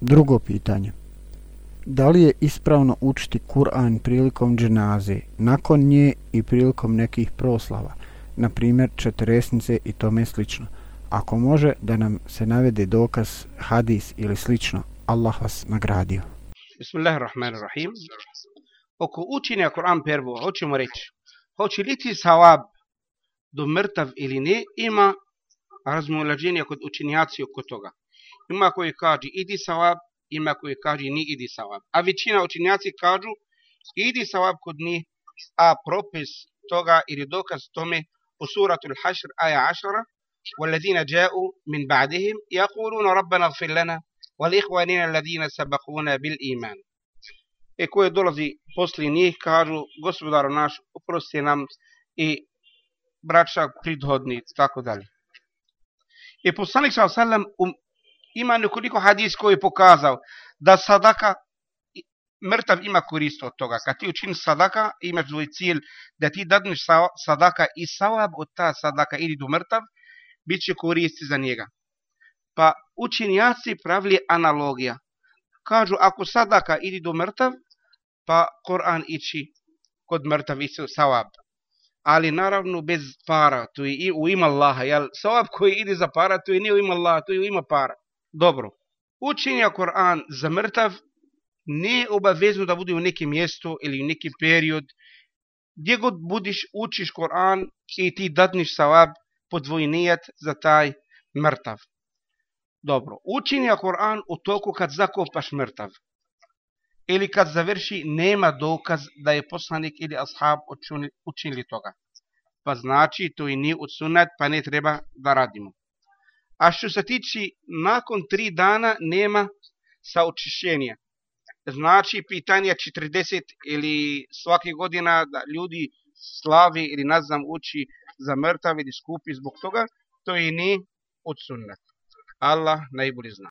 Drugo pitanje. Da li je ispravno učiti Kur'an prilikom dženaze, nakon nje i prilikom nekih proslava, na primjer četiresnice i tome slično? Ako može da nam se navede dokaz, hadis ili slično, Allah vas nagradio. Bismillahirrahmanirrahim. Oko učenja Kur'an prvo, hoćemo reći, hoće li ti savab do mrtav ili ne, ima razmolađenja kod učenjaci oko toga Ima koji kaže idi savab, ima koji kaže ni idi savab. A većina učenjaci kažu idi savab kod njih, a propis toga ili dokaz tome u suratul hašr aja ašara والذين جاءوا من بعدهم يقولون ربنا اغفر لنا والإخوانين الذين سبقونا بالإيمان i koje dolazi posle njih kažu gospodaru naš oprosti nam i braća pridhodni tako dalje i poslanik sa sallam um, ima nekoliko hadis koji je pokazao da sadaka mrtav ima korist od toga. Kad ti učin sadaka, imaš svoj cilj da ti dadneš sadaka i savab od ta sadaka ili do mrtav, bit će koristi za njega. Pa učinjaci pravili analogija. Kažu, ako sadaka idi do mrtav, pa Koran ići kod mrtav i savab. Ali naravno bez para, tu je i u ima Allaha. Jel, savab koji ide za para, tu je nije u ima Allaha, tu je u ima para. Dobro. Učenja Koran za mrtav ne je obavezno da bude u nekim mjestu ili u neki period. Gdje god budiš, učiš Koran i ti dadniš savab, podvojnijat za taj mrtav. Dobro, učinja Koran u toku kad zakopaš mrtav. Ili kad završi, nema dokaz da je poslanik ili ashab učinili toga. Pa znači, to i nije od sunat, pa ne treba da radimo. A što se tiči, nakon tri dana nema saučišćenja. Znači, pitanje 40 ili svake godina da ljudi slavi ili nazvam uči za mrtav ili skupi zbog toga, to i ni od sunnata. Allah najbolji zna.